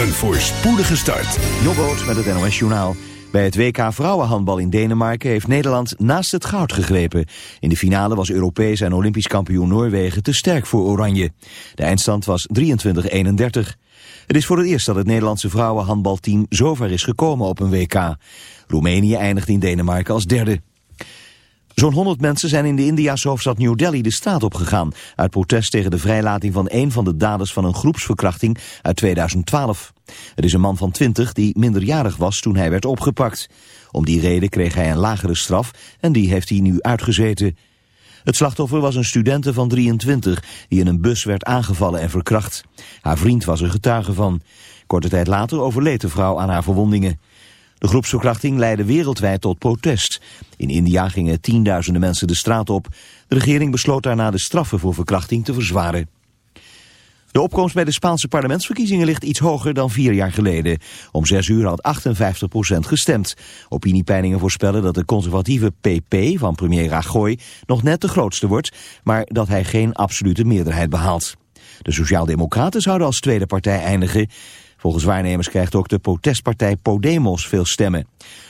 Een voorspoedige start. Jobboot met het NOS Journaal. Bij het WK Vrouwenhandbal in Denemarken heeft Nederland naast het goud gegrepen. In de finale was Europees en Olympisch kampioen Noorwegen te sterk voor Oranje. De eindstand was 23-31. Het is voor het eerst dat het Nederlandse vrouwenhandbalteam zover is gekomen op een WK. Roemenië eindigt in Denemarken als derde. Zo'n 100 mensen zijn in de Indiase hoofdstad New Delhi de straat opgegaan... uit protest tegen de vrijlating van een van de daders van een groepsverkrachting uit 2012. Het is een man van 20 die minderjarig was toen hij werd opgepakt. Om die reden kreeg hij een lagere straf en die heeft hij nu uitgezeten. Het slachtoffer was een studente van 23 die in een bus werd aangevallen en verkracht. Haar vriend was er getuige van. Korte tijd later overleed de vrouw aan haar verwondingen. De groepsverkrachting leidde wereldwijd tot protest. In India gingen tienduizenden mensen de straat op. De regering besloot daarna de straffen voor verkrachting te verzwaren. De opkomst bij de Spaanse parlementsverkiezingen ligt iets hoger dan vier jaar geleden. Om zes uur had 58% gestemd. Opiniepeilingen voorspellen dat de conservatieve PP van premier Rajoy nog net de grootste wordt, maar dat hij geen absolute meerderheid behaalt. De Sociaaldemocraten zouden als tweede partij eindigen. Volgens waarnemers krijgt ook de protestpartij Podemos veel stemmen.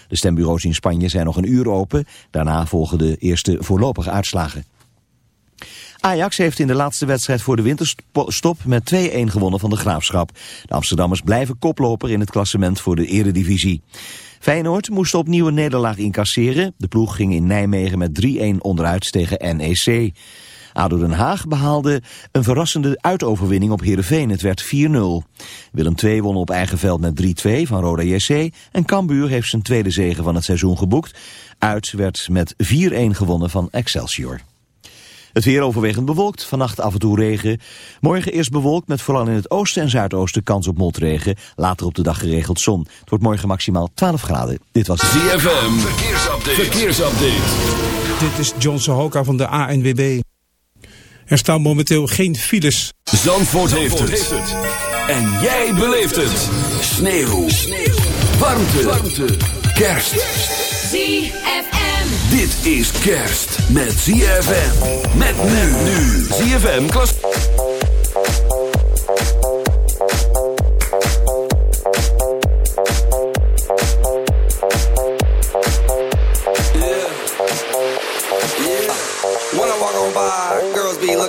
De stembureaus in Spanje zijn nog een uur open. Daarna volgen de eerste voorlopige uitslagen. Ajax heeft in de laatste wedstrijd voor de winterstop met 2-1 gewonnen van de Graafschap. De Amsterdammers blijven koploper in het klassement voor de eredivisie. Feyenoord moest opnieuw een nederlaag incasseren. De ploeg ging in Nijmegen met 3-1 onderuit tegen NEC. ADO Den Haag behaalde een verrassende uitoverwinning op Heerenveen. Het werd 4-0. Willem II won op eigen veld met 3-2 van Roda JC. En Cambuur heeft zijn tweede zege van het seizoen geboekt. Uit werd met 4-1 gewonnen van Excelsior. Het weer overwegend bewolkt, vannacht af en toe regen. Morgen eerst bewolkt met vooral in het oosten en zuidoosten kans op motregen. Later op de dag geregeld zon. Het wordt morgen maximaal 12 graden. Dit was ZFM, verkeersupdate. verkeersupdate. Dit is John Sohoka van de ANWB. Er staan momenteel geen files. Zandvoort, heeft, het. En jij beleeft het. Sneeuw. Sneeuw. Warmte. Warmte. Kerst. ZFM. Dit is kerst met ZFM. Met nu nu. ZFM klas.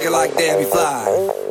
Looking like Debbie Fly.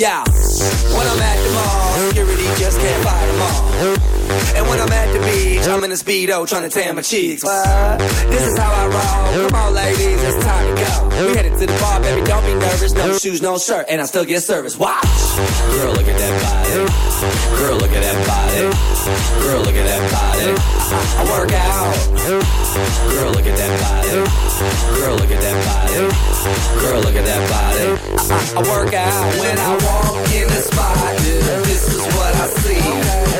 Yeah, when I'm at the mall, security just can't fight them all. And when I'm at the beach, I'm in a speedo trying to tan my cheeks. This is how shoes, no shirt, and I still get service. Watch. Girl, look at that body. Girl, look at that body. Girl, look at that body. I, work out. Girl, look at that body. Girl, look at that body. Girl, look at that body. I, I, I work out when I walk in the spot. This is what I see.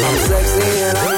I'm sexy and I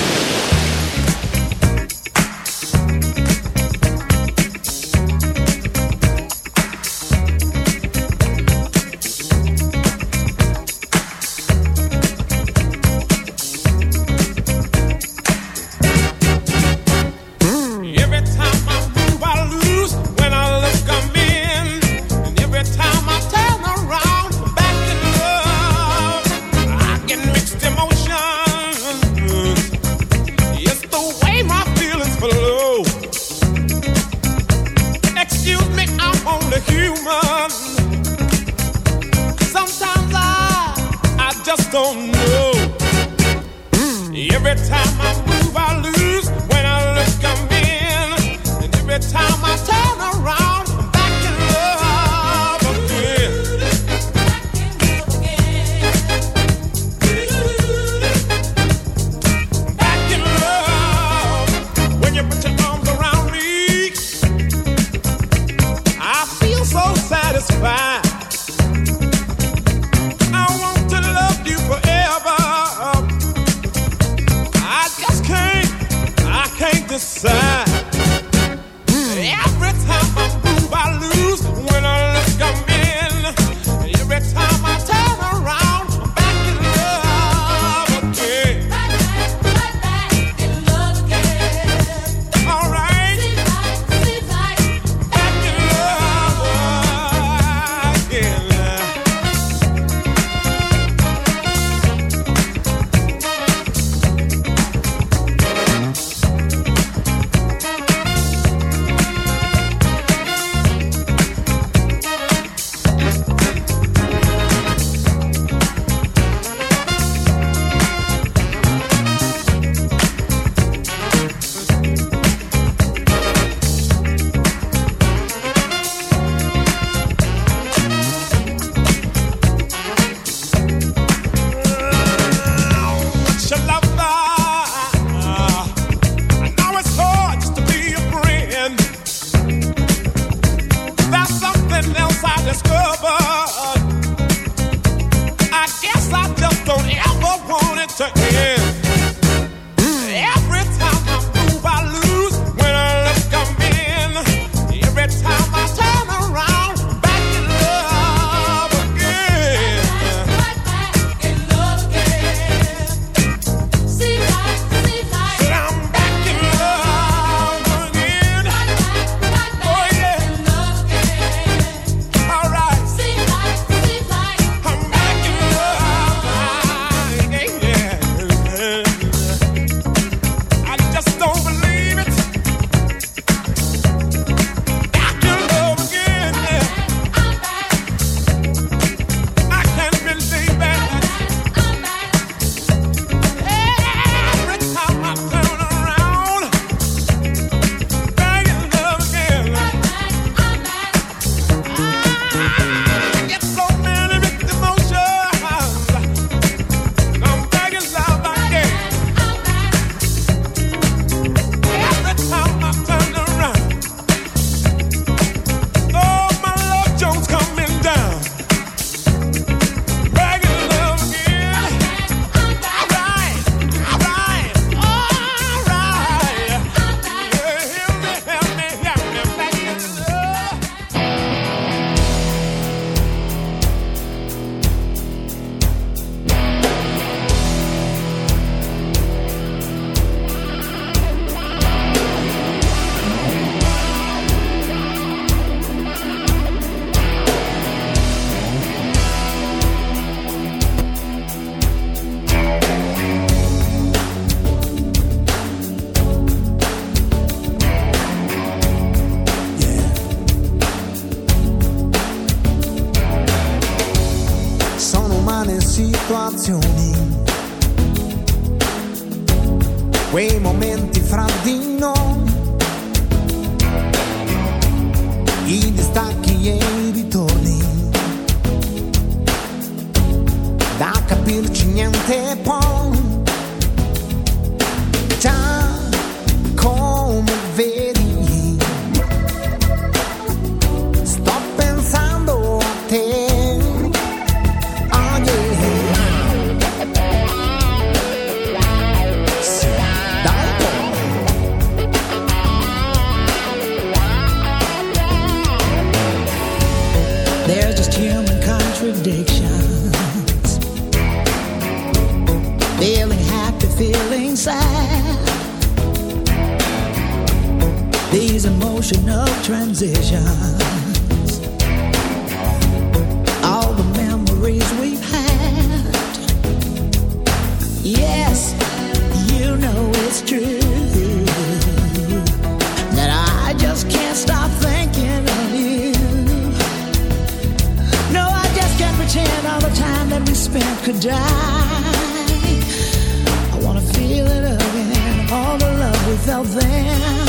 felt then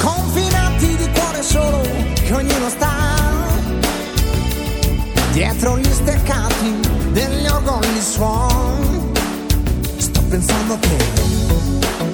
Confinati di cuore solo che ognuno sta Dietro gli steccati degli ogni suon Sto pensando che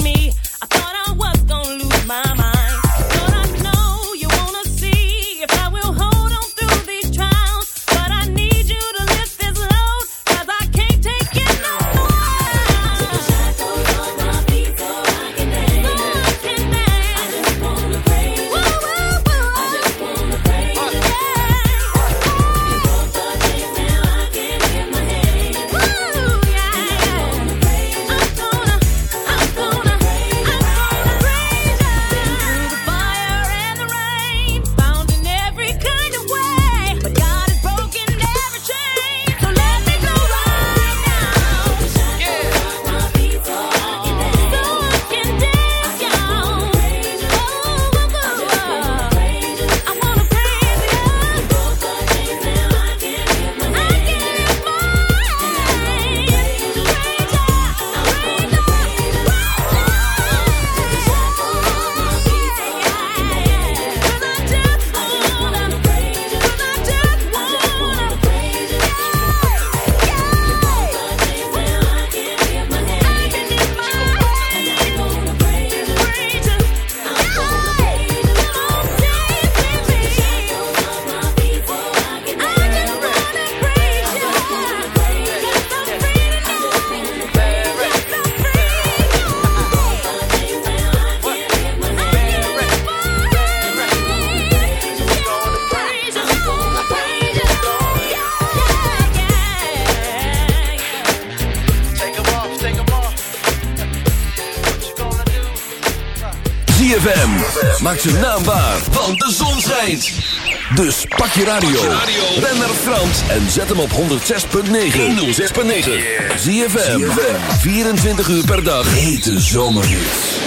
Maak zijn naam want de zon schijnt. Dus pak je radio. Ben naar Frans en zet hem op 106.9. 106.9. ZFM. 24 uur per dag. Hete zomerhits.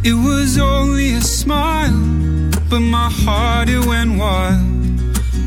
It was only a smile, but my heart it went wild.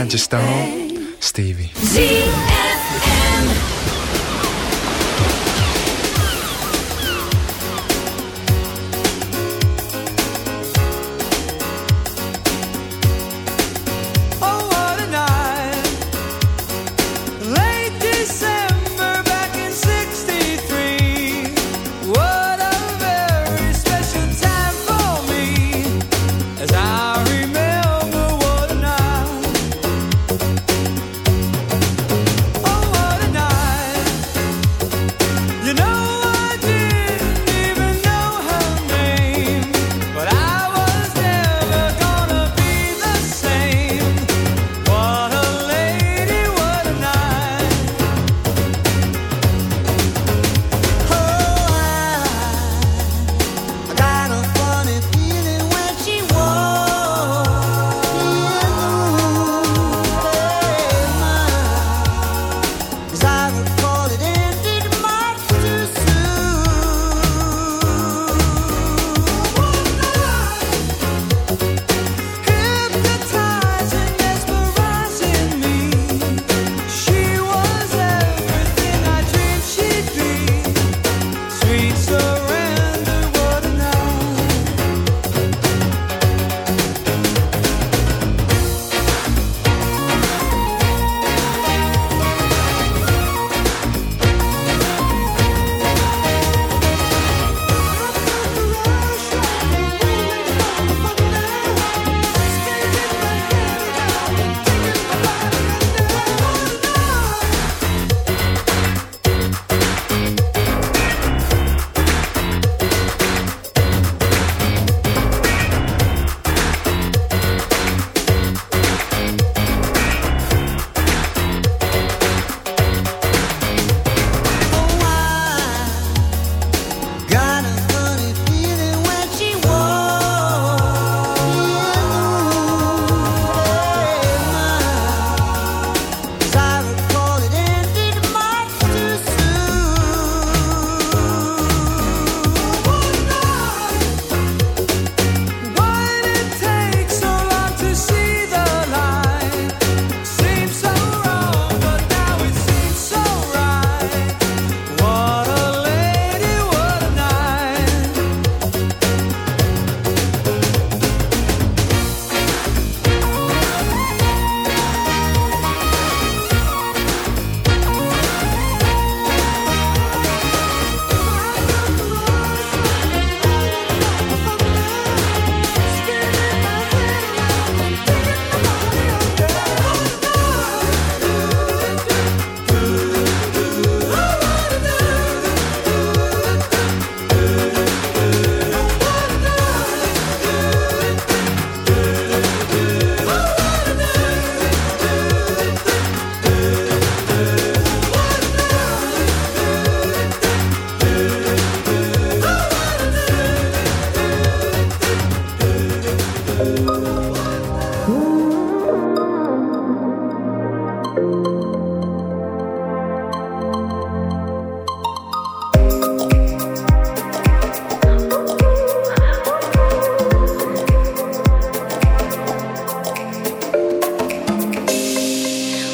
and don't Stevie.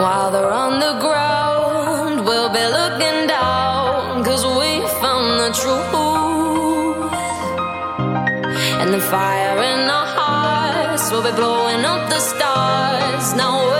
While they're on the ground, we'll be looking we found the truth. And the fire in our hearts will be blowing up the stars. Now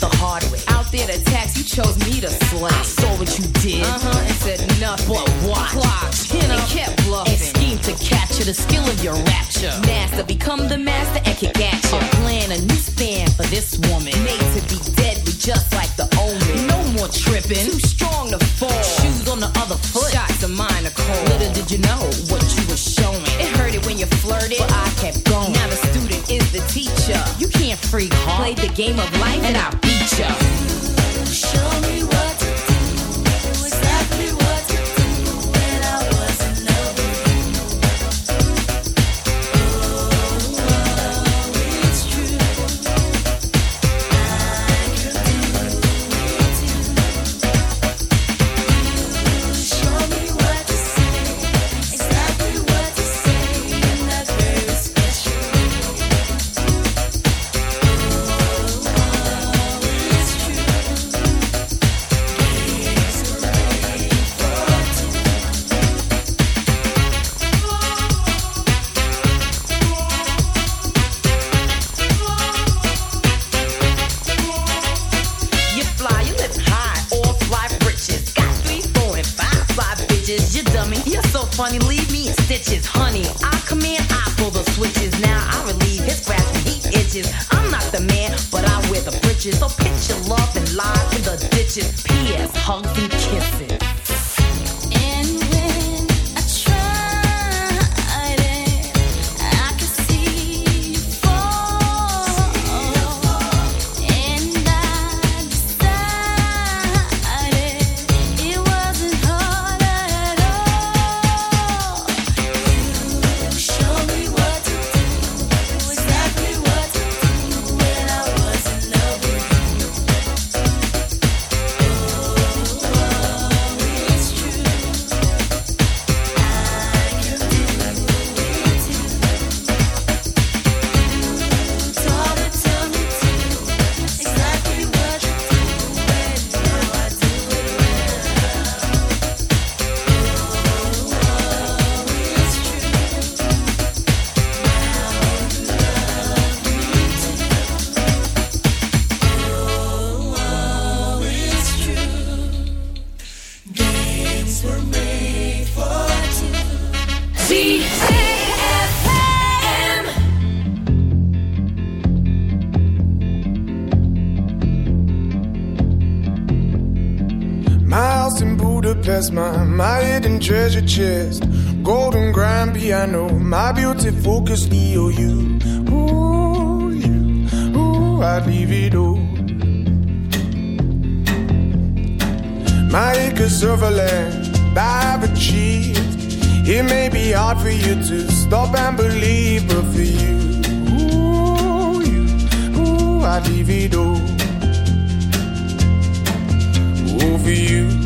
the hard way. Out there to tax, you chose me to slay. I saw what you did uh-huh, and said nothing but watch. Clock, chin up, kept bluffing. And schemed to capture the skill of your rapture. Master, become the master and kick at you. A plan, a new stand for this woman. Made to be deadly just like the omen. No more tripping. Too strong game of life and I'll chest. Golden grand piano, my beauty focus EOU. Ooh, you, ooh, I'd leave it all. My acres of land I've achieved. It may be hard for you to stop and believe, but for you, ooh, you, ooh, I'd leave it all. Ooh, for you,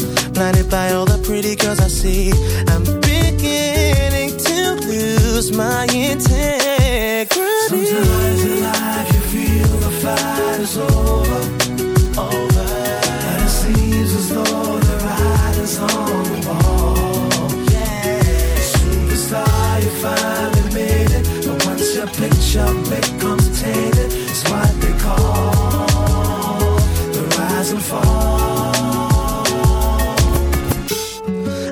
Blinded by all the pretty girls I see. I'm beginning to lose my integrity. Sometimes in life you feel the fight is over, over. And it seems as though the on the wall. Yeah. Superstar, you finally made it. But once your picture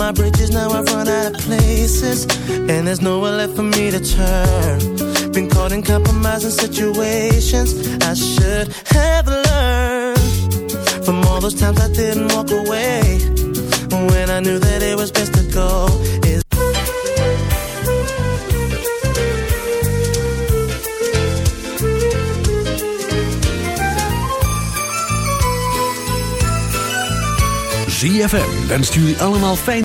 My bridges, now I've run out of places. And there's nowhere left for me to turn. Been caught in compromising situations I should have learned From all those times I didn't walk away When I knew that it was best to go Is ZFM jullie allemaal fijn.